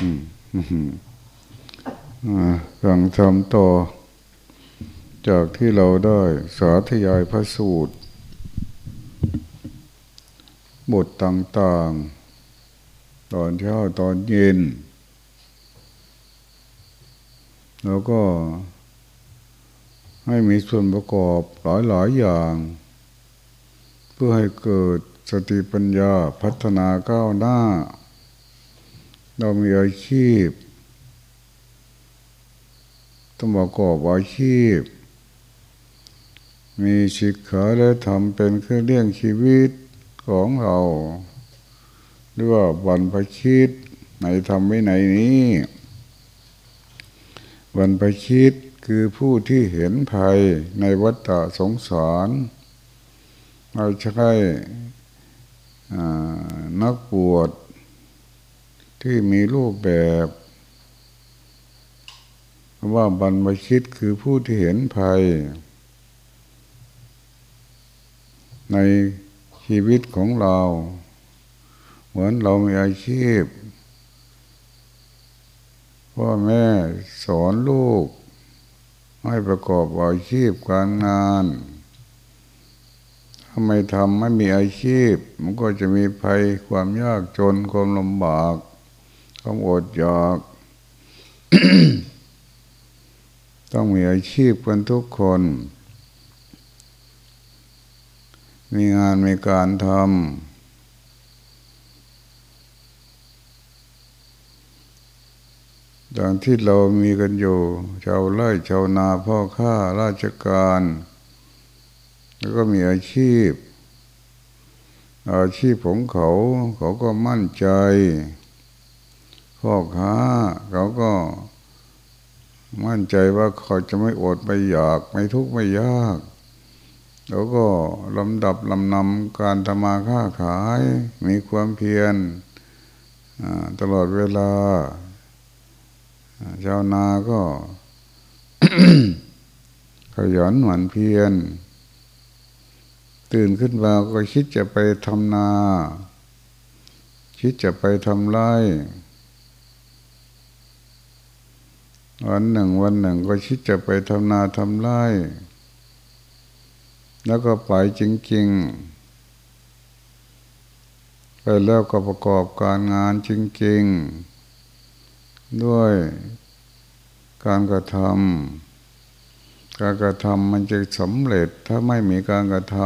อืมอ่งทำต่อ จากที่เราได้สาธยายพระสูตร บทต่างๆ ตอนเช้าตอนเย็น แล้วก็ให้มีส่วนประกอบหลายๆอย่าง เพื่อให้เกิดสติปัญญาพัฒนาก้าวหน้า เรามีอาชีพต้องประกอบอาชีพ มีศิกขาและทำเป็นเครื่องเลี้ยงชีวิตของเราหรือว่าบรรพชิตในธรรมวินัยนี้บรรพชิตคือผู้ที่เห็นภัยในวัฏสงสารเราใช้นักบวช ที่มีรูปแบบว่าบรรพชิตคือผู้ที่เห็นภัย ในชีวิตของเรา เหมือนเรามีอาชีพ พ่อแม่สอนลูก ให้ประกอบอาชีพการงานถ้าไม่ทำไม่มีอาชีพ มันก็จะมีภัยความยากจนความลำบาก ความอดอยาก ต้องมีอาชีพกันทุกคน มีงานมีการทำดังที่เรามีกันอยู่ ชาวไร่ชาวนาพ่อค้าราชการ แล้วก็มีอาชีพ อาชีพของเขาเขาก็มั่นใจ พ่อค้าเขาก็มั่นใจว่าเขาจะไม่อดไม่อยาก ไม่ทุกข์ไม่ยาก แล้วก็ลำดับลำนำการทำมาค้าขาย มีความเพียรตลอดเวลาชาวนาก็ขยันหมั่นเพียร ตื่นขึ้นมาก็คิดจะไปทำนา คิดจะไปทำไร่ วันหนึ่งวันหนึ่งก็คิดจะไปทำนาทำไร่แล้วก็ไปจริงๆ ไปแล้วก็ประกอบการงานจริงๆ ด้วยการกระทำการกระทำมันจะสำเร็จถ้าไม่มีการกระท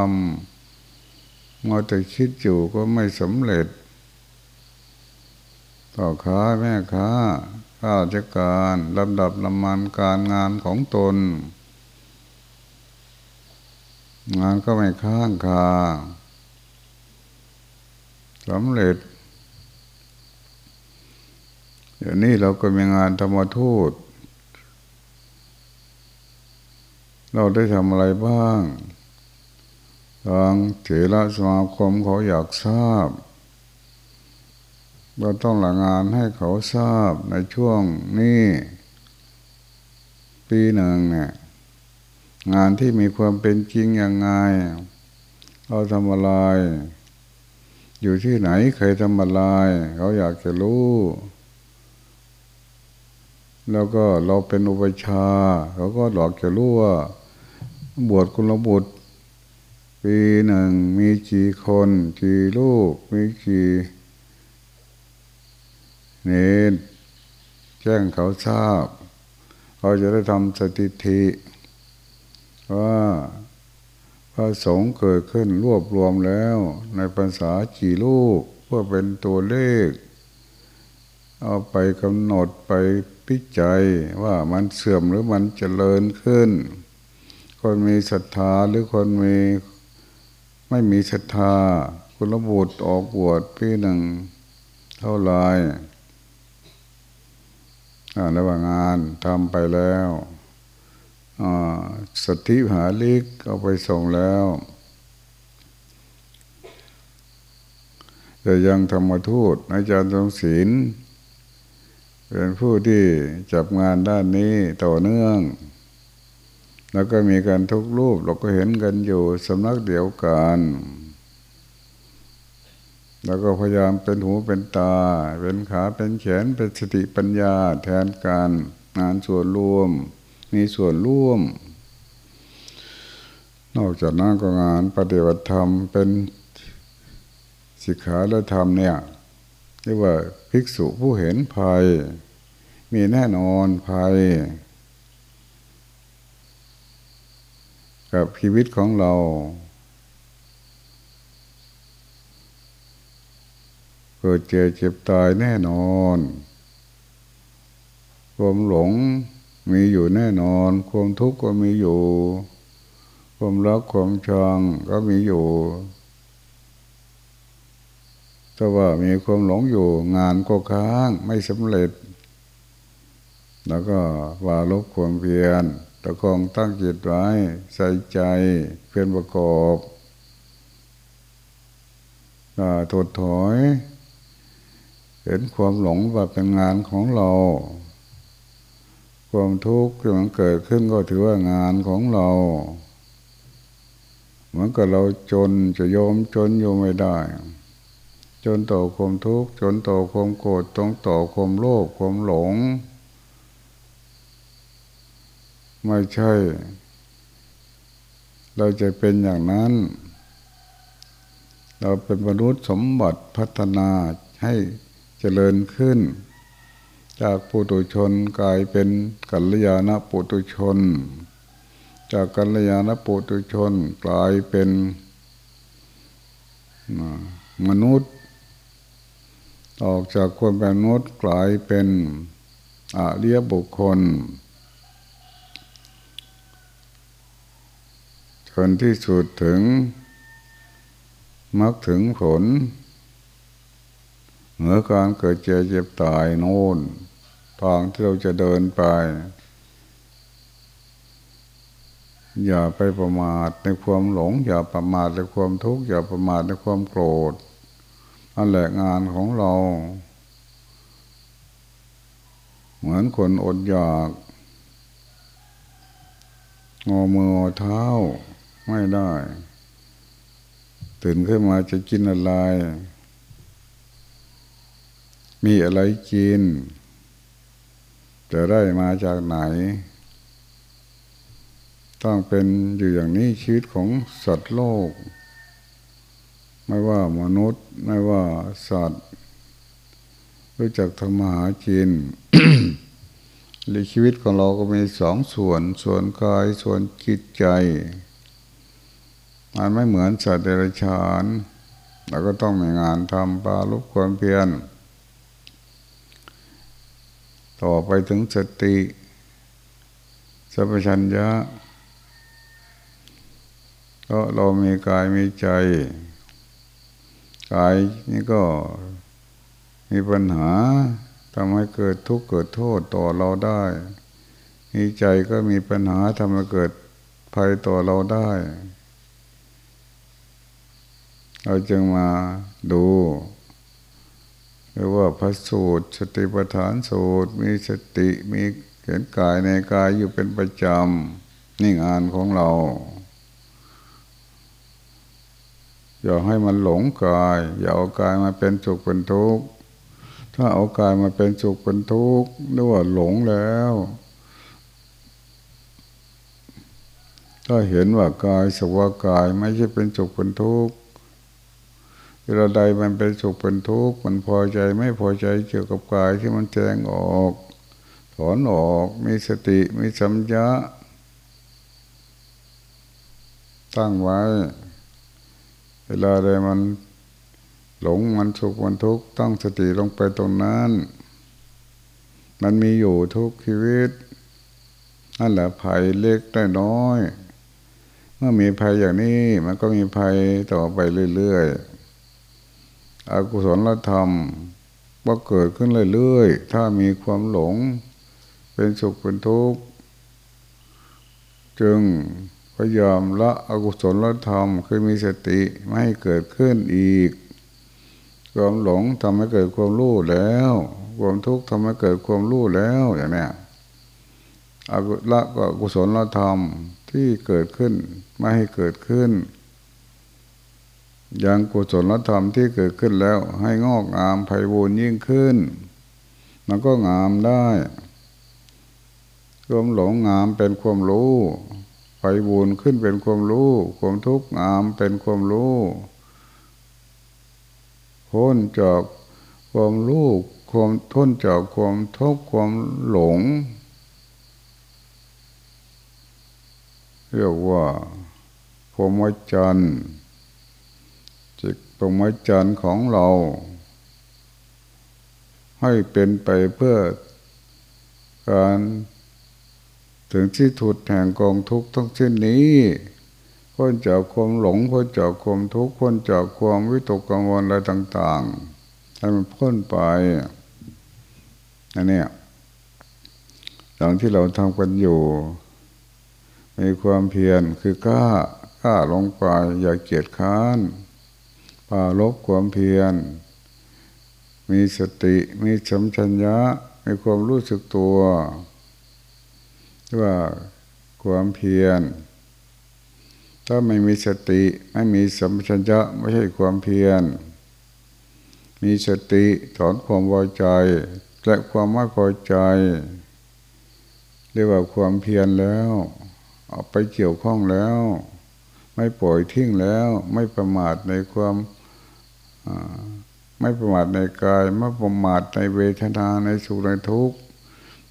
ำมัวแต่คิดอยู่ก็ไม่สำเร็จต่อค้าแม่ค้า ข้าราชการลำดับลำมันการงานของตน งานก็ไม่ค้างคาสำเร็จเดี๋ยวนี้เราก็มีงานธรรมทูต เราได้ทำอะไรบ้าง ทางเถระสมาคมเขาอยากทราบ เราต้องหลังงานให้เขาทราบในช่วงนี้ปีหนึ่งเนี่ยงานที่มีความเป็นจริงยังไงเราทำอะไร อยู่ที่ไหนเคยทำอะไรเขาอยากจะรู้ แล้วก็เราเป็นอุปชาเขาก็หลอกจะรู้ว่าบวชคุณบุตร ปีหนึ่งมีกี่คนกี่ลูกมีกี่ เน้นแจ้งเขาทราบเขาจะได้ทำสถิติว่าพระสงฆ์เกิดขึ้นรวบรวมแล้ว ในภาษากี่ลูกเพื่อเป็นตัวเลข เอาไปกำหนดไปพิจัยว่ามันเสื่อมหรือมันเจริญขึ้น คนมีศรัทธาหรือคนมีไม่มีศรัทธา คุณระบุตรออกบวชพี่หนึ่งเท่าไร ระหว่างงานทำไปแล้วสติหาลิกเอาไปส่งแล้วแต่ยังธรรมทูตอาจารย์ทรงศิลเป็นผู้ที่จับงานด้านนี้ต่อเนื่อง แล้วก็มีการทุกรูปเราก็เห็นกันอยู่สำนักเดียวกัน แล้วก็พยายามเป็นหูเป็นตา เป็นขาเป็นแขนเป็นสติปัญญา แทนการงานส่วนรวม มีส่วนร่วม นอกจากนั้นก็งานปฏิบัติธรรมเป็นสิกขาและธรรมเนี่ยเรียกว่าภิกษุผู้เห็นภัย มีแน่นอนภัย กับชีวิตของเรา กิดเจ็บเจ็บตายแน่นอน ความหลงมีอยู่แน่นอน ความทุกข์ก็มีอยู่ ความรักความชังก็มีอยู่ถ้าว่ามีความหลงอยู่งานก็ค้างไม่สำเร็จ แล้วก็ว่าลบความเพียรตะคองตั้งจิตไว้ใส่ใจเพียรประกอบถดถอย เห็นความหลงว่าเป็นงานของเรา ความทุกข์ที่มันเกิดขึ้นก็ถือว่างานของเราเหมือนกับเราจนจะยอมจนอยู่ไม่ได้ จนต่อความทุกข์จนต่อความโกรธจนต่อความโลภความหลง ไม่ใช่ เราจะเป็นอย่างนั้น เราเป็นมนุษย์สมบัติพัฒนาให้ จริญขึ้น จากปุถุชนกลายเป็นกัลยาณปุถุชน จากกัลยาณปุถุชนกลายเป็นมนุษย์ ออกจากคนเป็นมนุษย์กลายเป็นอาเรียบุคคลจนที่สุดถึงมักถึงผล เหนือการเกิดเจ็บเจ็บตายโน่นทางที่เราจะเดินไป อย่าไปประมาทในความหลง อย่าประมาทในความทุกข์อย่าประมาทในความโกรธอันแหละงานของเรา เหมือนคนอดอยากงอมือเท้าไม่ได้ ตื่นขึ้นมาจะกินอะไร มีอะไรกิน จะได้มาจากไหน ต้องเป็นอยู่อย่างนี้ชีวิตของสัตว์โลก ไม่ว่ามนุษย์ ไม่ว่าสัตว์ รู้จักทำมาหากินหรือชีวิตของเราก็มีสองส่วน ส่วนกาย ส่วนจิตใจมันไม่เหมือนสัตว์เดรัจฉานเราก็ต้องมีงานทำปลาลุกความเพียร ต่อไปถึงสติสัพพัญญะก็เรามีกายมีใจ กายนี่ก็มีปัญหาทำให้เกิดทุกข์เกิดโทษต่อเราได้ มีใจก็มีปัญหาทำให้เกิดภัยต่อเราได้ เราจึงมาดู เรียกว่าพระสูตรสติปัฏฐานสูตร มีสติมีเห็นกายในกายอยู่เป็นประจำนี่งานของเรา อย่าให้มันหลงกาย อย่าเอากายมาเป็นสุขเป็นทุกข์ถ้าเอากายมาเป็นสุขเป็นทุกข์นึกว่าหลงแล้วถ้าเห็นว่ากายสภาวะกายไม่ใช่เป็นสุขเป็นทุกข์ เวลาใดมันเป็นสุขเป็นทุกข์มันพอใจไม่พอใจเกี่ยวกับกายที่มันแจงออก ถอนออกมีสติมีสัมยาตั้งไว้ เวลาใดมันหลงมันสุขมันทุกข์ต้องสติลงไปตรงนั้น มันมีอยู่ทุกชีวิตนั่นแหละภัยเล็กได้น้อย เมื่อมีภัยอย่างนี้มันก็มีภัยต่อไปเรื่อยๆ อกุศลธรรมก็เกิดขึ้นเรื่อยๆ ถ้ามีความหลง เป็นสุขเป็นทุกข์ จึงพยายามละอกุศลธรรมคือมีสติไม่ให้เกิดขึ้นอีก ความหลงทำให้เกิดความรู้แล้ว ความทุกข์ทำให้เกิดความรู้แล้วอย่างนี้อกุละก็กุศลธรรมที่เกิดขึ้นไม่ให้เกิดขึ้น ย่างกุศลธรรมที่เกิดขึ้นแล้ว ให้งอกงามไพบูรยิ่งขึ้น มันก็งามได้ความหลงงามเป็นความรู้ไพบูรขึ้นเป็นความรู้ ความทุกข์งามเป็นความรู้พ้นจากความรู้ความทนจากความทุกข์ความหลงเรียกว่าพรหมจันทร์ ตพรหมจันทร์ของเรา ให้เป็นไปเพื่อการถึงที่ถุดแห่งกองทุกข์ทั้งสิ้นนี้พ้นจากความหลงพ้นจากความทุกข์พ้นจากความวิตกกังวลอะไรต่างๆให้มันพ้นไปอันนี้อย่างที่เราทำกันอยู่ มีความเพียรคือกล้ากล้าลงไปอย่าเกียจค้านาลบความเพียร มีสติมีสัมชัญญะมีความรู้สึกตัวว่าความเพียร ถ้าไม่มีสติไม่มีสัมชัญญะไม่ใช่ความเพียร มีสติถอนความวายใจและความไม่พอใจ เรียกว่าความเพียรแล้วเอาไปเกี่ยวข้องแล้ว ไม่ปล่อยทิ้งแล้ว ไม่ประมาทในความ ไม่ประมาทในกาย ไม่ประมาทในเวทนาในสุขในทุกข์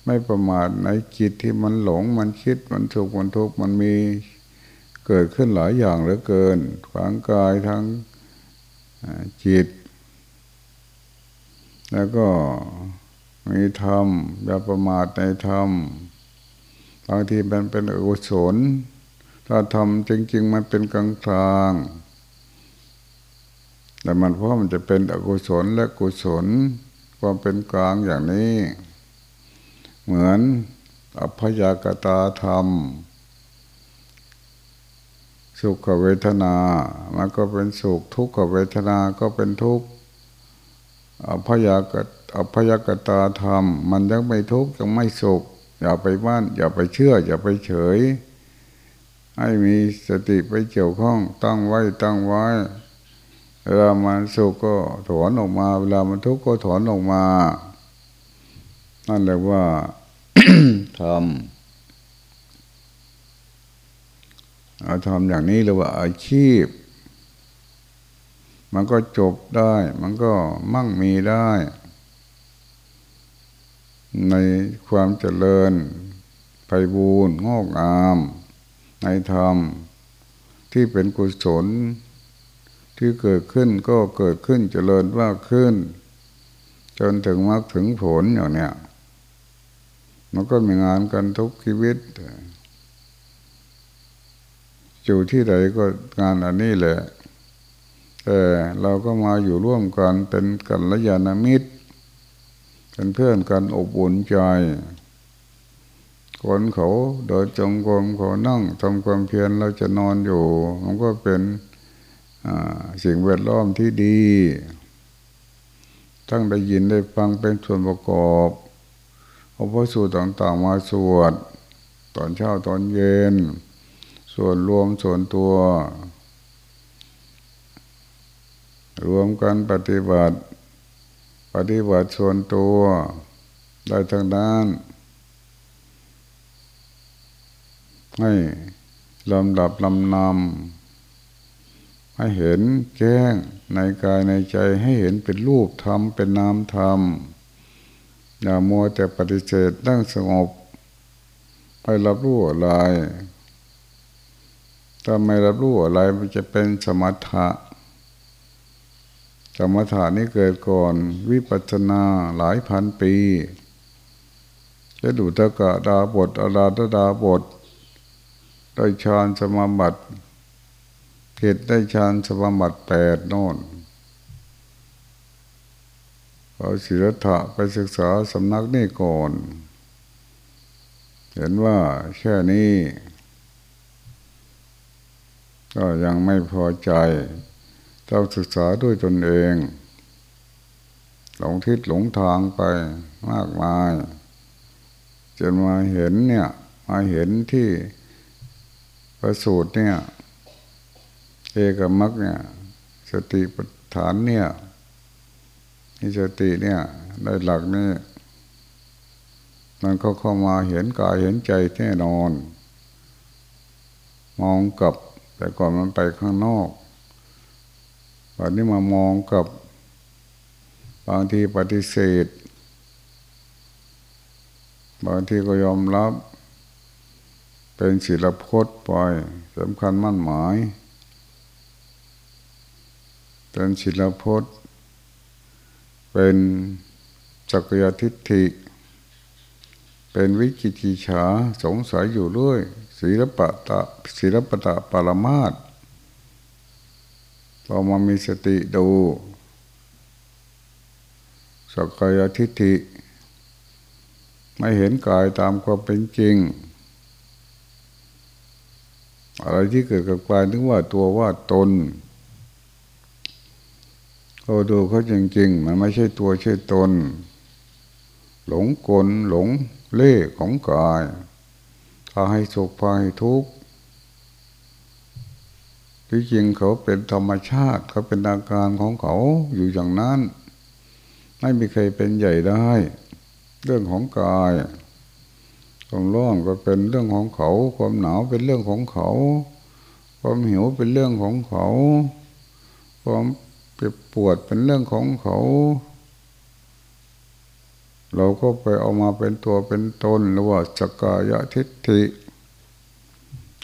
ไม่ประมาทในจิตที่มันหลงมันคิดมันสุขมันทุกข์มันมีเกิดขึ้นหลายอย่างเหลือเกินทางกายทั้งจิต แล้วก็มีธรรมอย่าประมาทในธรรมบางทีมันเป็นอกุศลถ้าทำจริง ๆ มันเป็นกลางกลาง แต่มันเพราะมันจะเป็นอกุศลและกุศลความเป็นกลางอย่างนี้ เหมือนอภยากตาธรรม สุขเวทนา มันก็เป็นสุขทุกขเวทนาก็เป็นทุกข์อภยากอภยกตาธรรม มันยังไม่ทุกข์ยังไม่สุข อย่าไปบ้าน อย่าไปเชื่อ อย่าไปเฉย ให้มีสติไปเกี่ยวข้องตั้งไว้ตั้งไว้ เวลามันสุขก็ถอนออกมา เวลามันทุกข์ก็ถอนออกมา นั่นเรียกว่าทำเอาทำอย่างนี้เรียกว่าอาชีพ มันก็จบได้ มันก็มั่งมีได้ ในความเจริญไพบูรณ์งอกงาม ในธรรมที่เป็นกุศล ที่เกิดขึ้นก็เกิดขึ้นเจริญมากขึ้น จนถึงมรรคถึงผลอย่างเนี้ยมันก็มีงานกันทุกชีวิตอยู่ที่ใดก็งานอันนี้แหละแต่เราก็มาอยู่ร่วมกันเป็นกัลยาณมิตรเป็นเพื่อนกันอบอุ่นใจคนเขาเดินจงกรมเขานั่งทำความเพียรเราจะนอนอยู่ มันก็เป็น สิ่งแวดล้อมที่ดี ทั้งได้ยินได้ฟังเป็นส่วนประกอบเอาพระสูตรต่างๆมาสวด ตอนเช้าตอนเย็น ส่วนรวมส่วนตัว รวมกันปฏิบัติ ปฏิบัติส่วนตัว ได้ทั้งนั้นให้ลำดับลำนำ ให้เห็นแจ้งในกายในใจให้เห็นเป็นรูปธรรมเป็นนามธรรมอย่ามัวแต่ปฏิเสธตั้งสงบไปรับรู้อะไรถ้าไม่รับรู้อะไรมันจะเป็นสมถะ สมถะนี้เกิดก่อนวิปัสนาหลายพันปีจะดูตะกะดาบทอาราตดาบทได้ฌานสมาบัติ จิตได้ฌานสมาบัติแปดโน่นเอาศิลธะไปศึกษาสำนักนี่ก่อน เห็นว่าแค่นี้ ก็ยังไม่พอใจต้องศึกษาด้วยตนเอง หลงทิศหลงทางไปมากมาย จนมาเห็นเนี่ย มาเห็นที่ประสูตรเนี่ย เอกมักเนี่ยสติปัฏฐานเนี่ยมีสติเนี่ยได้หลักนี่มันก็เข้ามาเห็นกายเห็นใจแน่นอน มองกับ แต่ก่อนมันไปข้างนอกวันนี้มามองกับบางทีปฏิเสธ บางทีก็ยอมรับ เป็นศิลพจน์ปล่อยสำคัญมั่นหมาย เป็นศิลพจน์ เป็นจักรยทิฏฐิ เป็นวิจิกิฉาสงสัยอยู่เรื่อยศิลปะตะศิลปะตะปรมาตพอมามีสติดูสกยทิฏฐิ ไม่เห็นกายตามความเป็นจริง อะไรที่เกิดกับกายนึกว่าตัวว่าตน ก็ดูเขาจริง ๆ มันไม่ใช่ตัวใช่ตน หลงกลหลงเล่ของกายพาให้สุขพาให้ทุกข์ที่จริงเขาเป็นธรรมชาติ เขาเป็นอาการของเขาอยู่อย่างนั้น ไม่มีใครเป็นใหญ่ได้ เรื่องของกายความร้อนก็เป็นเรื่องของเขา ความหนาวเป็นเรื่องของเขา ความหิวเป็นเรื่องของเขา ความ จ็บปวดเป็นเรื่องของเขา เราก็ไปเอามาเป็นตัวเป็นตนหรือว่าสกายทิฏฐิ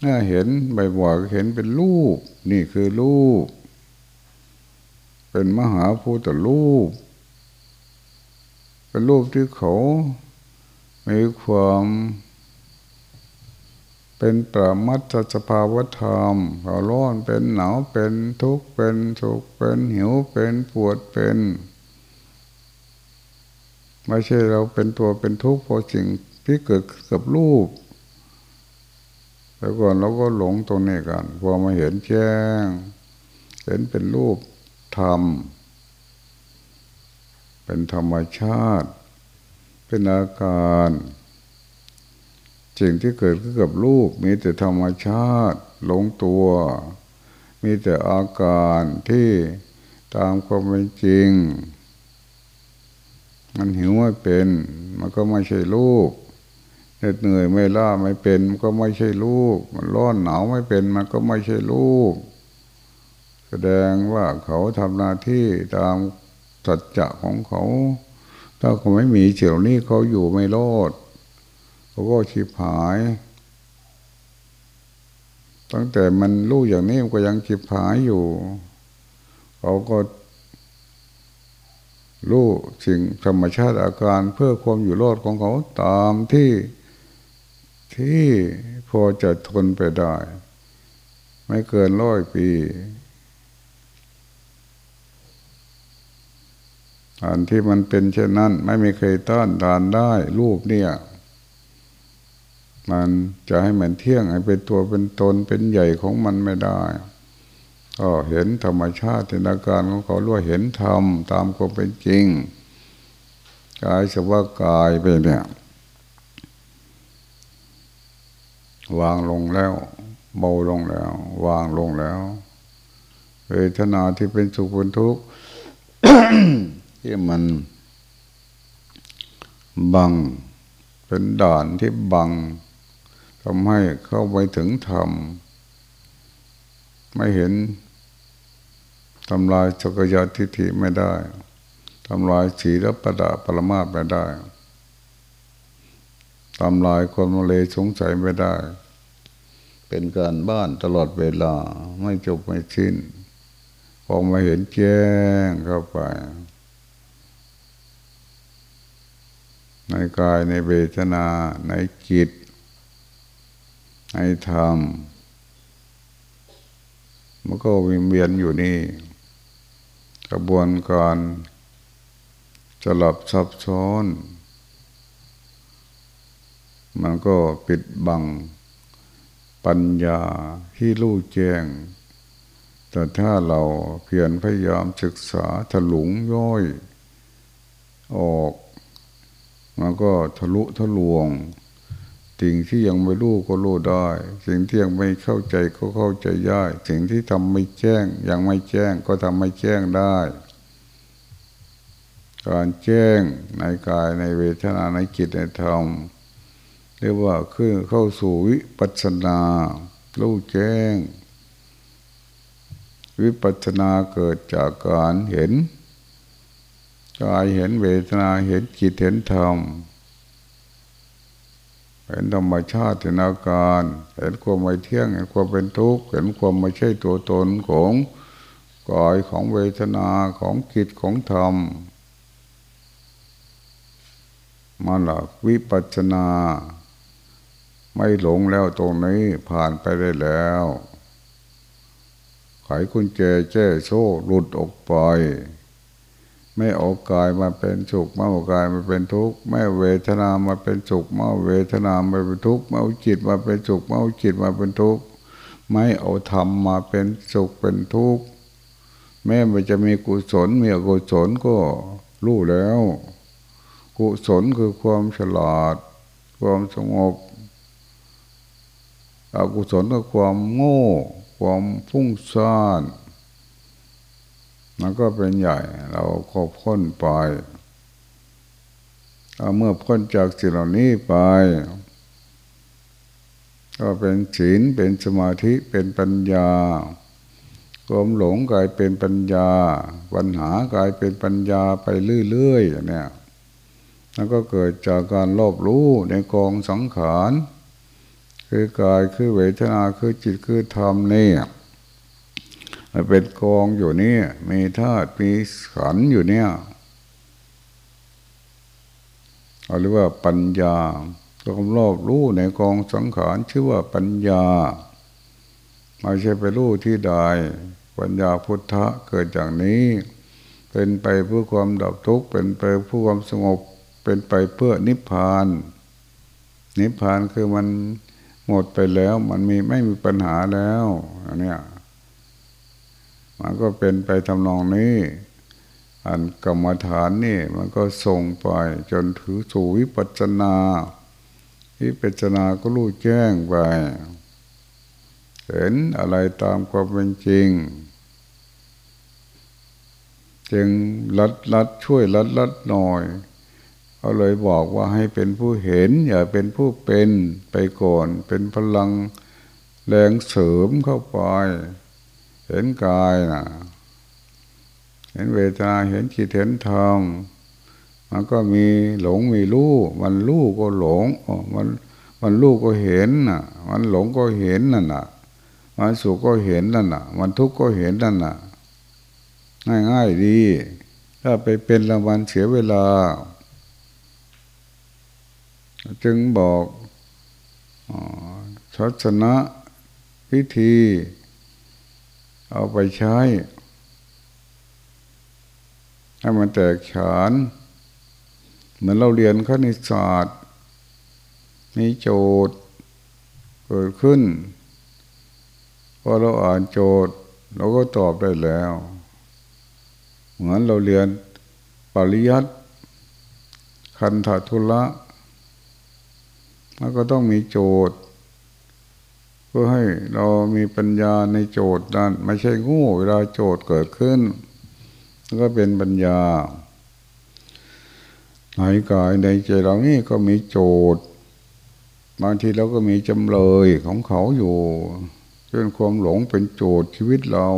ถ้าเห็นบ่อยๆเห็นเป็นรูป นี่คือรูป เป็นมหาภูตรูป เป็นรูปที่เขา มีความ เป็นประมัตสภาวธรรมเขาร้อนเป็นหนาวเป็นทุกข์เป็นสุขเป็นหิวเป็นปวดเป็นไม่ใช่เราเป็นตัวเป็นทุกข์เพราะสิ่งที่เกิดกับรูปแต่ก่อนเราก็หลงตรงนี้กันพอมาเห็นแจ้ง เห็นเป็นรูปธรรม เป็นธรรมชาติ เป็นอาการ สิ่งที่เกิดขึ้นกับรูปมีแต่ธรรมชาติหลงตัว มีแต่อาการที่ตามความเป็นจริง มันหิวไม่เป็น มันก็ไม่ใช่รูปเหน็ดเหนื่อยไม่ล่าไม่เป็น มันก็ไม่ใช่ลูกมันร้อนหนาวไม่เป็น มันก็ไม่ใช่ลูกแสดงว่าเขาทำหน้าที่ตามสัจจะของเขา ถ้าเขาไม่มีเฉียวนี้เขาอยู่ไม่รอด เขาก็ชีพหาย ตั้งแต่มันรู้อย่างนี้มันก็ยังชีพหายอยู่ เขาก็รู้สิ่งธรรมชาติอาการเพื่อความอยู่รอดของเขาตามที่ที่พอจะทนไปได้ ไม่เกินร้อยปีอันที่มันเป็นเช่นนั้น ไม่มีใครต้านทานได้ รูปเนี่ย มันจะให้เหมันเที่ยงให้เป็นตัวเป็นตนเป็นใหญ่ของมันไม่ได้ก็เห็นธรรมชาติในอาการของเขาล้วยเห็นธรรมตามความเป็นจริงกายสภาวกายไปเนี่ยวางลงแล้วเบาลงแล้ว วางลงแล้วเวทนาที่เป็นสุขเป็นทุกข์ที่มันบังเป็นด่านที่บัง ทำให้เข้าไปถึงธรรม ไม่เห็นทำลายจักรยานทิฏฐิไม่ได้ทำลายสีรปดาปรมาตไม่ได้ทำลายคนมเลสงสัยไม่ได้ เป็นการบ้านตลอดเวลาไม่จบไม่สิ้นพอมาเห็นแจ้งเข้าไป ในกายในเวทนาในจิต ในธรรมมันก็วิเวียนอยู่นี่ กระบวนการสลับซับซ้อน มันก็ปิดบัง ปัญญาที่รู้แจ้ง แต่ถ้าเราเพียรพยายามศึกษาถลุงย่อย ออก มันก็ทะลุทะลวง สิ่งที่ยังไม่รู้ก็รู้ได้ สิ่งที่ยังไม่เข้าใจก็เข้าใจได้สิ่งที่ทำไม่แจ้ง ยังไม่แจ้งก็ทำไม่แจ้งได้ การแจ้งในกายในเวทนาในจิตในธรรมเรียกว่าคือเข้าสู่วิปัสสนารู้แจ้ง วิปัสสนาเกิดจากการเห็นกายเห็นเวทนาเห็นจิตเห็นธรรม เห็นธรรมชาติเห็นอาการ เห็นความไม่เที่ยง เห็นความเป็นทุกข์ เห็นความไม่ใช่ตัวตนของกายของเวทนาของจิตของธรรมมาหลักวิปัสสนา ไม่หลงแล้วตรงนี้ผ่านไปได้แล้วไขกุญแจแจ้โซ่หลุดออกไป ไม่เอากายมาเป็นสุขไม่เอากายมาเป็นทุกข์ไม่เวทนามาเป็นสุขไม่เวทนามาเป็นทุกข์ไม่เอาจิตมาเป็นสุขไม่เอาจิตมาเป็นทุกข์ไม่เอาธรรมมาเป็นสุขเป็นทุกข์แม้มันจะมีกุศลมีอกุศลก็รู้แล้ว กุศลคือความฉลาด ความสงบอกุศลก็ความโง่ ความฟุ้งซ่าน มันก็เป็นใหญ่ เราก็พ้นไปเมื่อพ้นจากสิ่งเหล่านี้ไป ก็เป็นศีลเป็นสมาธิเป็นปัญญาความหลงกลายเป็นปัญญา ปัญหากลายเป็นปัญญาไปเรื่อยๆเนี่ยแล้วก็เกิดจากการรอบรู้ในกองสังขารคือกายคือเวทนาคือจิตคือธรรมเนี่ย มันเป็นกองอยู่นี่มีธาตุมีขันอยู่เนี่ยเอาเรียกว่าปัญญาความรอบรู้ในกองสังขารชื่อว่าปัญญาไม่ใช่ไปรู้ที่ใดปัญญาพุทธะเกิดจากนี้ เป็นไปเพื่อความดับทุกข์เป็นไปเพื่อความสงบ เป็นไปเพื่อนิพพาน นิพพานคือมันหมดไปแล้วมันมีไม่มีปัญหาแล้วอันเนี้ย มันก็เป็นไปทำนองนี้ อันกรรมฐานนี่มันก็ส่งไปจนถือสู่วิปัจนาวิปัจนาก็รู้แจ้งไป เห็นอะไรตามความเป็นจริง จึงลัดลัดช่วยลัดลัดหน่อยเขาเลยบอกว่าให้เป็นผู้เห็น อย่าเป็นผู้เป็นไปก่อน เป็นพลังแรงเสริมเข้าไป เห็นกายนะเห็นเวทนาเห็นจิตเห็นธรรมมันก็มีหลงมีรู้มันรู้ก็หลงมันมันรู้ก็เห็นน่ะ มันหลงก็เห็นนั่นน่ะ มันสุขก็เห็นนั่นน่ะ มันทุกข์ก็เห็นนั่นน่ะ ง่ายง่ายดี ถ้าไปเป็นละวันเสียเวลา จึงบอกชัชนะพิธี เอาไปใช้ให้มันแตกฉาน เหมือนเราเรียนคณิตศาสตร์มีโจทย์เกิดขึ้นพอเราอ่านโจทย์เราก็ตอบได้แล้ว เหมือนเราเรียนปริยัติคันธทุละมันก็ต้องมีโจทย์ เพื่อให้เรามีปัญญาในโจทย์นั้นไม่ใช่งูเวลาโจทย์เกิดขึ้น ก็เป็นปัญญาในกายในใจเรานี่ก็มีโจทย์บางทีเราก็มีจำเลยของเขาอยู่เรื่องความหลงเป็นโจทย์ชีวิตเรา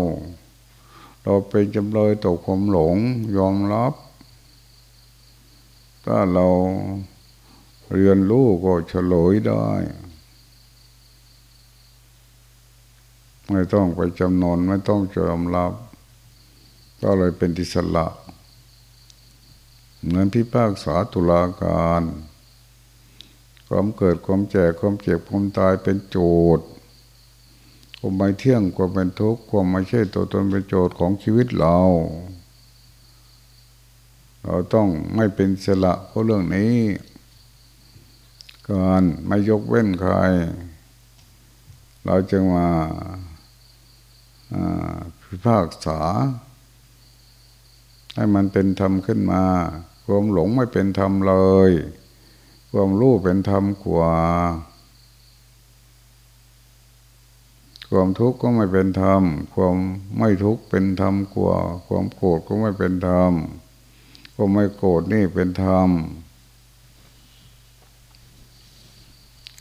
เราเป็นจำเลยต่อความหลงยอมรับ ถ้าเราเรียนรู้ก็เฉลยได้ ไม่ต้องไปจำนนไม่ต้องจอมรับ ก็เลยเป็นทิสละเหมือนพิพากษาตุลาการความเกิดความแก่ความเจ็บความตายเป็นโจทย์ความไม่เที่ยงความเป็นทุกข์ความไม่ใช่ตัวตนเป็นโจทย์ของชีวิตเรา เราต้องไม่เป็นสละเพราะเรื่องนี้ การไม่ยกเว้นใคร เราจึงมา พิพากษา ให้มันเป็นธรรมขึ้นมา ความหลงไม่เป็นธรรมเลย ความรู้เป็นธรรมกว่า ความทุกข์ก็ไม่เป็นธรรม ความไม่ทุกข์เป็นธรรมกว่า ความโกรธก็ไม่เป็นธรรมความไม่โกรธนี่เป็นธรรม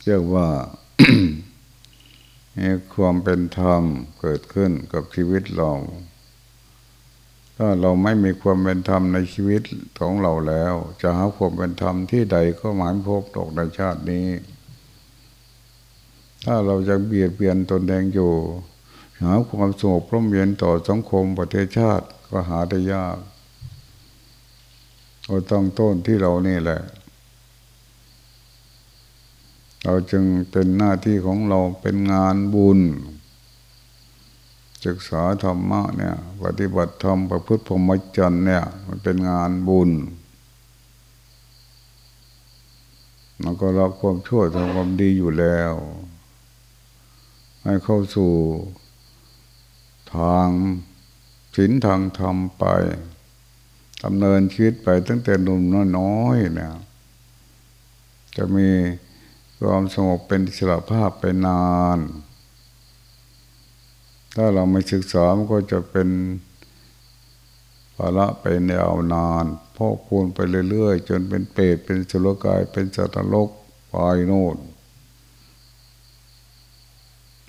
เรียกว่า มีความเป็นธรรมเกิดขึ้นกับชีวิตเรา ถ้าเราไม่มีความเป็นธรรมในชีวิตของเราแล้ว จะหาความเป็นธรรมที่ใดก็หมายพบตกในชาตินี้ ถ้าเราจะเบียดเบียนตนเองอยู่ หาความสงบร่มเย็นต่อสังคมประเทศชาติก็หาได้ยากเราต้องต้นที่เรานี่แหละ เราจึงเป็นหน้าที่ของเราเป็นงานบุญ ศึกษาธรรมะเนี่ย ปฏิบัติธรรมประพฤติพรหมจรรย์เนี่ย มันเป็นงานบุญมันก็รับความชั่วทำความดีอยู่แล้ว ให้เข้าสู่ทางศีลทางธรรมไปดำเนินชีวิตไปตั้งแต่หนุ่มน้อยๆเนี่ยจะมี ความสงบเป็นอิสระภาพไปนาน ถ้าเราไม่ศึกษามันก็จะเป็นภาระไปนยาวนานพอกพูนไปเรื่อยๆ จนเป็นเปรตเป็นสุรกายเป็นสัตว์โลกปลายโน่น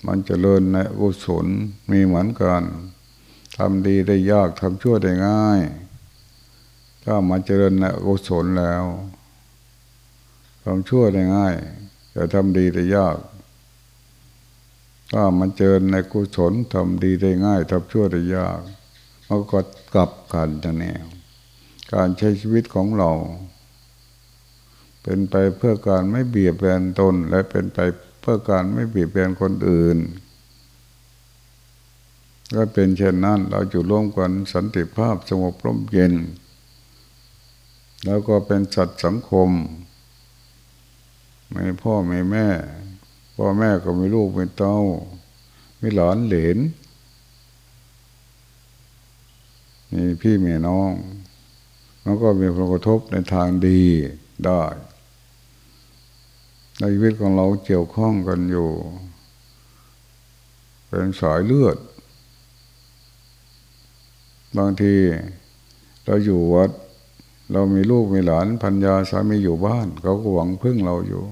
มันจเจริญในกุศลมีเหมือนกันทำดีได้ยากทำชั่วได้ง่าย ถ้ามันเจริญในกุศลแล้วทำชั่วได้ง่าย จะทำดีได้ยาก ถ้ามันเจอในกุศลทำดีได้ง่ายทำชั่วได้ยากมันก็กลับกันจะแนว การใช้ชีวิตของเรา เป็นไปเพื่อการไม่เบียดเบียนตนและเป็นไปเพื่อการไม่เบียดเบียนคนอื่นก็เป็นเช่นนั้น เราอยู่ร่วมกันสันติภาพสงบร่มเย็น แล้วก็เป็นสัตว์สังคม มีพ่อมีแม่ พ่อแม่ก็มีลูกมีเต้า มีหลานเหลนมีพี่มีน้อง มันก็มีผลกระทบในทางดีได้ในชีวิตของเราเกี่ยวข้องกันอยู่ เป็นสายเลือด บางทีเราอยู่วัด เรามีลูกมีหลานพันยาสามีอยู่บ้าน เขาก็หวังพึ่งเราอยู่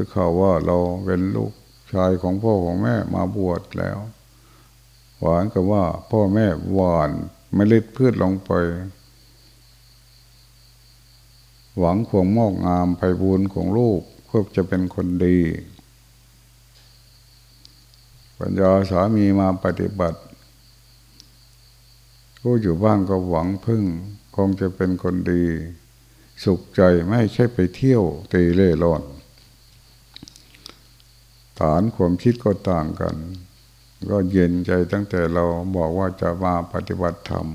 คือข่าวว่าเราเป็นลูกชายของพ่อของแม่มาบวชแล้ว หวานกับว่าพ่อแม่หวานไม่เล็ดพืชลงไป หวังขวงมอกงามไปบุญของลูกเพื่อจะเป็นคนดีปัญญาสามีมาปฏิบัติ ผู้อยู่บ้านก็หวังพึ่ง คงจะเป็นคนดี สุขใจไม่ใช่ไปเที่ยวตีเล่ร่อน ฐานความคิดก็ต่างกัน ก็เย็นใจตั้งแต่เราบอกว่าจะมาปฏิบัติธรรม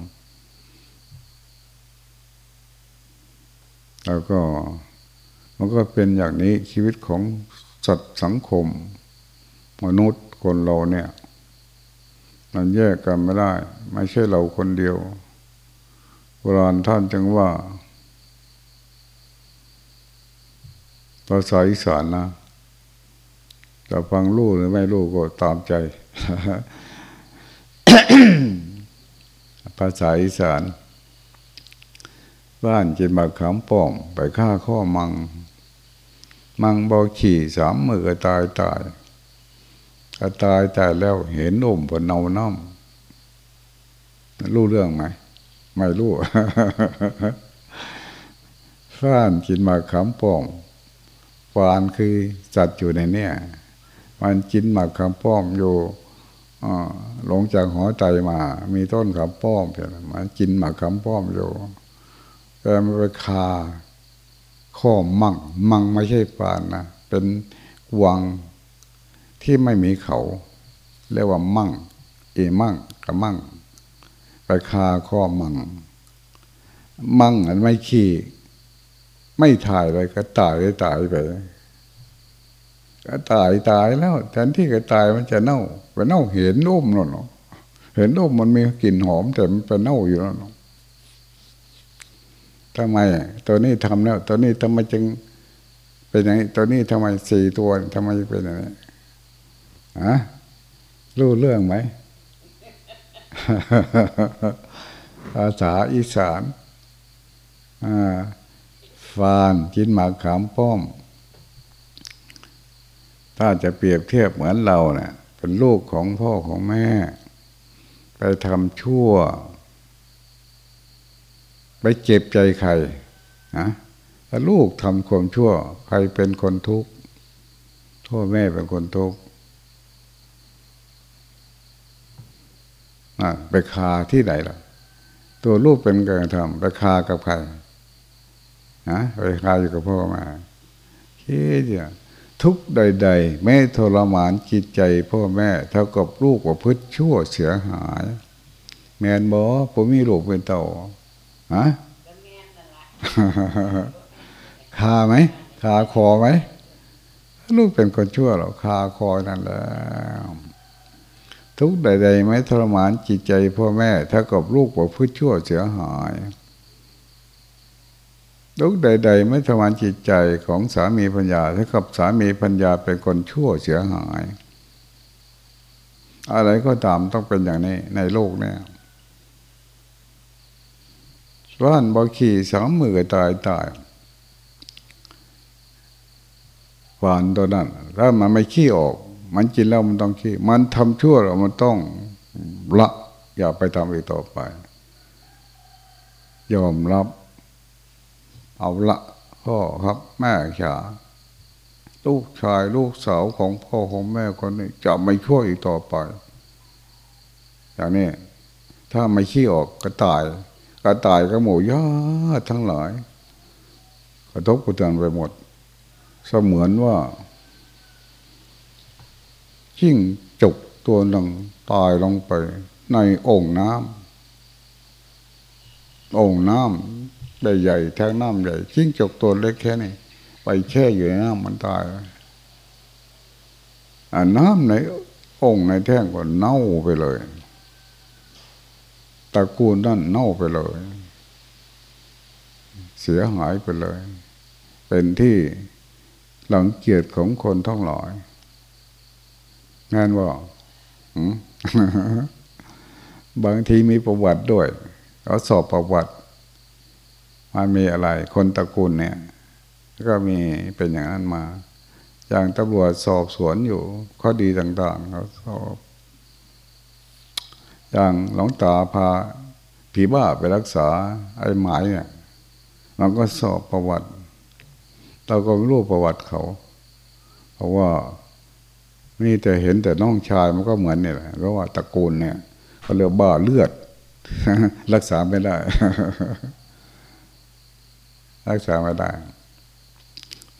แล้วก็มันก็เป็นอย่างนี้ชีวิตของสัตว์สังคม มนุษย์คนเราเนี่ย มันแยกกันไม่ได้ ไม่ใช่เราคนเดียวโบราณท่านจึงว่าภาษาอีสานนะ จะฟังรู้หรือไม่รู้ก็ตามใจ ภาษาอีสาน บ้านจินบักขามป้อม ไปฆ่าข้อมัง มังเบาขี่สามมือตายตายก็ตายตายแล้วเห็นอมบนเนาน้ำรู้เรื่องไหม ไม่รู้ฟ้านกินมาขามป้อมฟานคือจัดอยู่ในเนี่ย มันกินหมากขามป้อมอยู่หลงจากหอใจมา มีต้นขามป้อมเพียงมันกินหมากขามป้อมอยู่ แต่มันไปคาข้อมั่ง มั่งไม่ใช่ฟานนะเป็นวังที่ไม่มีเขา เรียกว่ามั่งเอมั่งกับมั่งไปคาข้อมังมังอันไม่ขี้ไม่ถ่ายไปก็ตายไปตายไป ก็ตายตายแล้วแทนที่จะตายมันจะเน่าไปเน่าเห็นนุ่มนั่นเห็นนุ่มมันมีกลิ่นหอมแต่มันเป็นเน่าอยู่นั่นทำไมตัวนี้ทำแล้ว ตัวนี้ทำไมจึงเป็นอย่างนี้ตัวนี้ทำไมสี่ตัวทำไมเป็นอย่างนี้อะรู้เรื่องไหมภาษาอีสานฟานกินหมากขามป้อม ถ้าจะเปรียบเทียบเหมือนเราเนะี่ยเป็นลูกของพ่อของแม่ ไปทำชั่ว ไปเจ็บใจใครนะถ้าลูกทำความชั่ว ใครเป็นคนทุกข์พ่อแม่เป็นคนทุกข์ไปคาที่ไหนล่ะ ตัวลูกเป็นการทำไปคากับใครนะไปคาอยู่กับพ่อมาคิดอย่าง ทุกใดๆไม่ทรมานจิตใจพ่อแม่เท่ากับลูกว่าพึ่ชั่วเสียหาย แมนบอผมมีลูกเป็นเต่าฮะคาไหมคาคอไหมลูกเป็นคนชั่วหรอคาคอนั่นแหละทุกใดๆไม่ทรมานจิตใจพ่อแม่ ถ้ากับลูกว่าพึ่ชั่วเสียหาย ทุกใด ๆ ไม่ทรมานจิตใจของสามีปัญญาถ้ากับสามีปัญญาเป็นคนชั่วเสียหาย อะไรก็ตามต้องเป็นอย่างนี้ในโลกเนี่ยร้านบอขี่สามมือตายตายหวานตัวนั้นถ้ามันไม่ขี้ออก มันกินแล้วมันต้องขี้ มันทำชั่วเรามันต้องละ อย่าไปทำอีกต่อไป ยอมรับ เอาละพ่อครับแม่ขาลูกชายลูกสาวของพ่อของแม่คนนี้จะไม่ช่วอีกต่อไป อย่างนี้ถ้าไม่ขี้ออกก็ตายกระต่ายกระหมูย่าทั้งหลายกระทบกระเทือนไปหมด เสมือนว่ายิ่งจกตัวหนึ่งตายลงไป ในโอ่งน้ำโอ่งน้ำ ใหญ่ใหญ่แท่งน้ำใหญ่ยิ่งจกตัวเล็กแค่นี้ไปแช่อยู่ในน้ำมันตายอ่าน้ำในโอ่งในแท่งก็เน่าไปเลยตระกูลนั่นเน่าไปเลย เสียหายไปเลย เป็นที่หลังเกียรติของคนทั้งหลายงานว่าบางทีมีประวัติด้วยเขาสอบประวัติ มันมีอะไร คนตระกูลเนี่ยก็มีเป็นอย่างนั้นมา อย่างตำรวจสอบสวนอยู่ ข้อดีต่างๆเขาสอบ อย่างหลวงตาพาผีบ้าไปรักษาไอ้หมายเนี่ยมันก็สอบประวัติ เราก็รู้ประวัติเขา เพราะว่านี่แต่เห็นแต่น้องชายมันก็เหมือนเนี่ยเพราะว่าตระกูลเนี่ยเขาเรียกบ้าเลือด รักษาไม่ได้ รักษาไม่ได้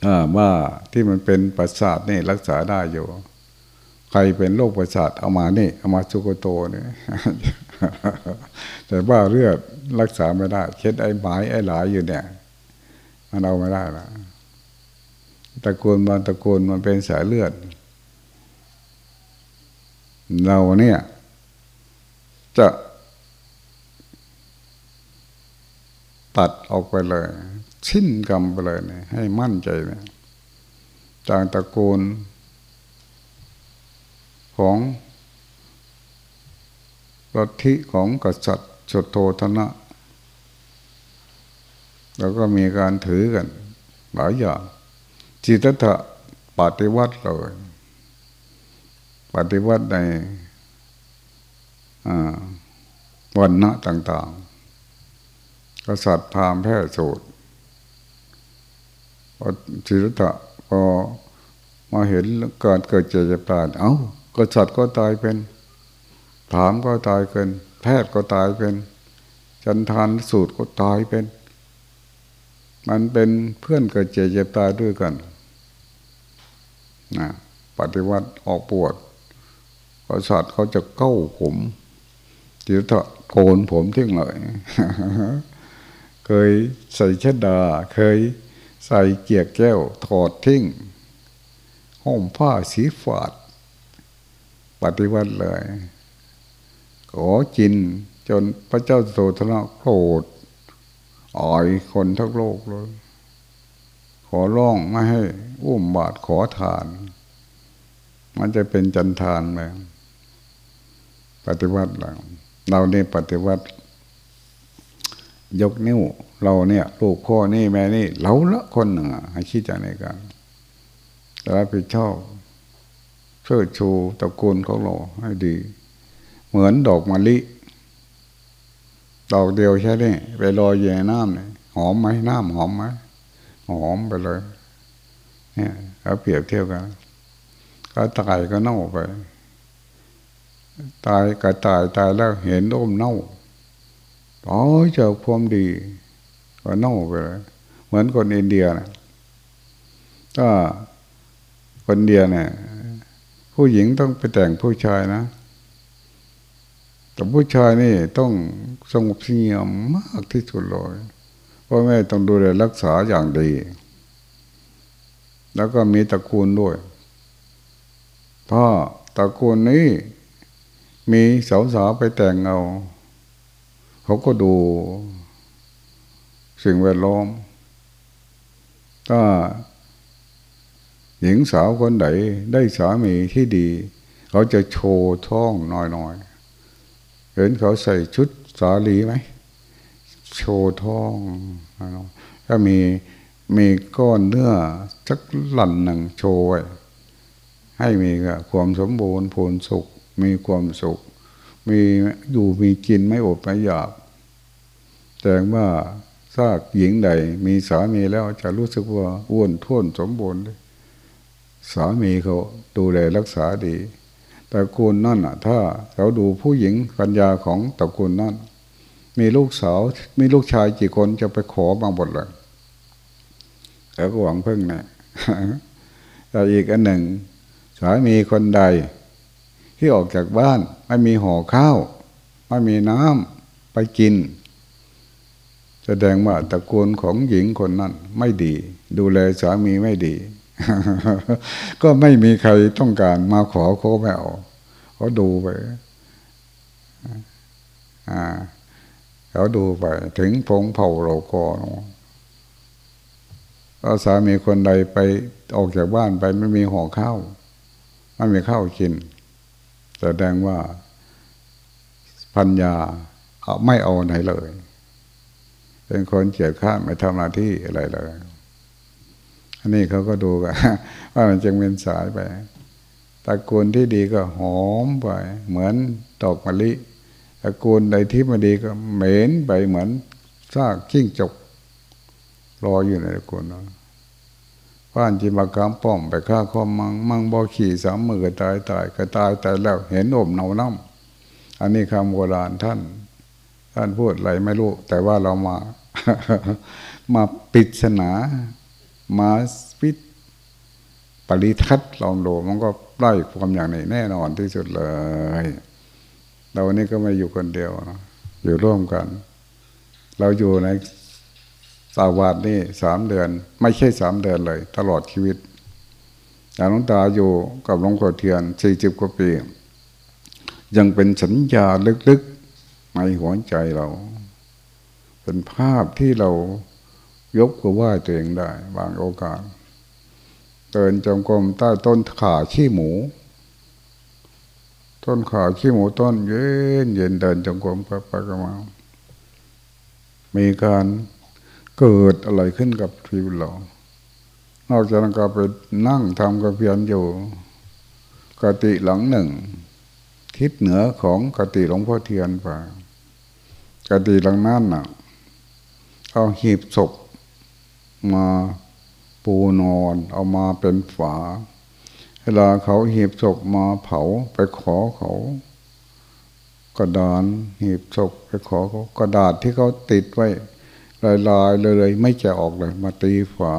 ถ้าว่าที่มันเป็นประสาทนี่รักษาได้อยู่ ใครเป็นโรคประสาทเอามานี่เอามาสุโกโตเนี่ยแต่ว่าเลือดรักษาไม่ได้ เช็ดไอ้หมายไอ้หลายอยู่เนี่ย มันเอาไม่ได้ละตะกูลบางตะกูลมันเป็นสายเลือด เราเนี่ย จะตัดออกไปเลย ชิ้นกรรมไปเลยเนี่ยให้มั่นใจเนี่ยจากตระกูลของลัทิของกษัตริย์สดโทธนะ แล้วก็มีการถือกัน หลายอย่างจิตตะปฏิวัติเลยปฏิวัติในวันณะต่าง ๆ กษัตริย์พามแพร่สูตร จิตตะพอมาเห็นการเกิดเจ็บตายเอา้ากษัตริย์ก็ตายเป็น ถามก็ตายเป็น แพทย์ก็ตายเป็น จันทานสูตรก็ตายเป็น มันเป็นเพื่อนเกิดเจ็บเจ็บตายด้วยกันนะปฏิวัติออกปวดกษัตริย์เขาจะเก้าผมจิตะโกนผมทิ้งเลย เคยใส่เชดดา เคย ใส่เกียกแก้วถอดทิ้งห่มผ้าสีฝาด ปฏิวัติเลยขอจินจนพระเจ้าโสธนะโกรธอ่อยคนทั้งโลกเลย ขอร้องไม่ให้ อุ้มบาทขอทาน มันจะเป็นจันทานไปปฏิวัติเราเราเนี่ปฏิวัติ ยกนิ้ว เราเนี่ยลูกพ่อนี่แม่นี่เราละคนหนึ่งให้คิดจากในการแต่รับผิดชอบเชิดชูตระกูลของเราให้ดี เหมือนดอกมะลิ ดอกเดียวใช่ไหมไปลอยอยู่ในน้ำเนี่ยหอมไหมน้ำหอมไหมหอมไปเลย เนี่ยเขาเปรียบเทียบกัน ก็ตายก็เน่าไป ตายก็ตายตายแล้วเห็นร่มเน่าอ๋อเจอความดี ก็เน่าไปเลยเหมือนคนอินเดียนะก็คนเดียเนี่ยผู้หญิงต้องไปแต่งผู้ชายนะ แต่ผู้ชายนี่ต้องสงบเงียบมากที่สุดเลยพ่อแม่ต้องดูแลรักษาอย่างดี แล้วก็มีตระกูลด้วยพ่อตระกูลนี้มีสาวๆไปแต่งเอา เขาก็ดู สิ่งแวดล้อม ถ้าหญิงสาวคนไหนได้สามีที่ดี เขาจะโชว์ท้องน้อยๆ เห็นเขาใส่ชุดสาลีไหม โชว์ท้องถ้ามีมีก้อนเนื้อสักหลั่นหนึ่งโชว์ไว้ให้มีความสมบูรณ์ผลสุข มีความสุข มีอยู่มีกินไม่อดไม่อยากแต่ว่า ซากหญิงใด มีสามีแล้วจะรู้สึกว่าอ้วนท้วนสมบูรณ์สามีเขาดูแลรักษาดีตระกูลนั่นอะ ถ้าเราดูผู้หญิงปัญญาของตระกูลนั่น มีลูกสาวมีลูกชายกี่คนจะไปขอบางบทเลยแล้วก็หวังเพึ่งนะแต่อีกอันหนึ่ง สามีคนใด ที่ออกจากบ้าน ไม่มีห่อข้าว ไม่มีน้ำไปกิน แสดงว่าตระกูลของหญิงคนนั้นไม่ดี ดูแลสามีไม่ดี ก็ไม่มีใครต้องการมาขอเขาไม่เอาเขาดูไปเขาดูไป ถึงพงเผาเรากอก็สามีคนใดไปออกจากบ้านไปไม่มีห่อข้าวไม่มีข้าวกิน แสดงว่าพัญญาเอาไม่เอาไหนเลย เป็นคนเกียดข้านไม่ทำหน้าที่อะไรเลยอันนี้เขาก็ดูกันว่ามันจึงเป็นสายไปตระกูลที่ดีก็หอมไป เหมือนดอกมะลิตระกูลใดที่ไม่ดีก็เหม็นไปเหมือนซากขิ้งจกรออยู่ในตระกูลนะบ้านจิมากามป้อมไปฆ่าข้อมังมังบอขี่สามมือก็ตายตายก็ตายตายแล้วเห็นอมเนาน้ำอันนี้คำโบราณท่าน ท่านพูดอะไรไม่รู้ แต่ว่าเรามา มาปิดศนามาวิทปริทัศน์ลองดูมันก็ได้ความอย่างนี้แน่นอนที่สุดเลย เรานี่ก็ไม่อยู่คนเดียวนะอยู่ร่วมกัน เราอยู่ในสาวาสนี่สามเดือน ไม่ใช่สามเดือนเลย ตลอดชีวิตอย่างหลวงตาอยู่กับหลวงพ่อเทียนสี่สิบกว่าปี ยังเป็นสัญญาลึกๆ ในหัวใจเรา เป็นภาพที่เรายกกว่าตัวเองได้ บางโอกาสเดินจงกรมใต้ต้นขาขี้หมู ต้นขาขี้หมูต้นเย็นเย็นเดินจงกรมไปไปกันมามีการเกิดอะไรขึ้นกับชีวิตเรา นอกจากนั้นก็ไปนั่งทำกระเพียนอยู่กติหลังหนึ่ง ทิศเหนือของกติหลวงพ่อเทียนไป กติหลังนั้นน่ะเอาหีบศพมาปูนอนเอามาเป็นฝา เวลาเขาหีบศพมาเผาไปขอเขากระดานหีบศพไปขอเขากระดาษที่เขาติดไว้ลายๆเลยไม่จะออกเลย มาตีฝา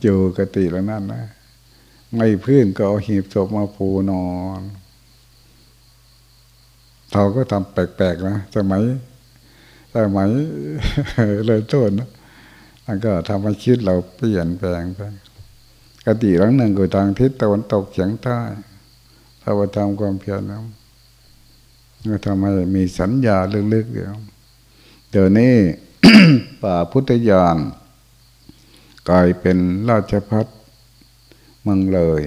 อยู่กติแล้วนั่นนะ ไม่พื้นก็เอาหีบศพมาปูนอน เราก็ทำแปลกๆนะสมัยสมัยเลยต้นนะมันก็ทำให้คิดเราเปลี่ยนแปลงไปกติหลังหนึ่งก็ทางทิศตะวันตกเฉียงใต้ถ้าว่าทำความเพียรแล้วก็ทำให้มีสัญญาลึกๆเดียวเดี๋ยวนี้ ป่าพุทธยานกลายเป็นราชพัฒเมืองเลย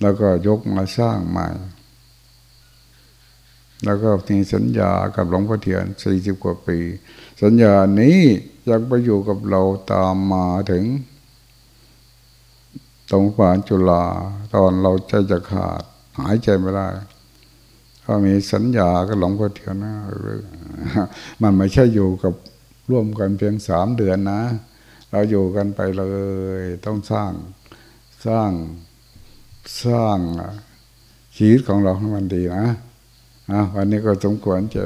แล้วก็ยกมาสร้างใหม่ แล้วก็มีสัญญากับหลวงพ่อเทียนสี่สิบกว่าปี สัญญานี้ยังไปอยู่กับเราตามมาถึงตรงฝานจุฬาตอนเราใจจะขาด หายใจไม่ได้ก็มีสัญญากับหลวงพ่อเทียนนะมันไม่ใช่อยู่กับร่วมกันเพียงสามเดือนนะ เราอยู่กันไปเลย ต้องสร้างสร้างสร้างชีวิตของเราให้มันดีนะ อะวันนี้ก็สมควรจะ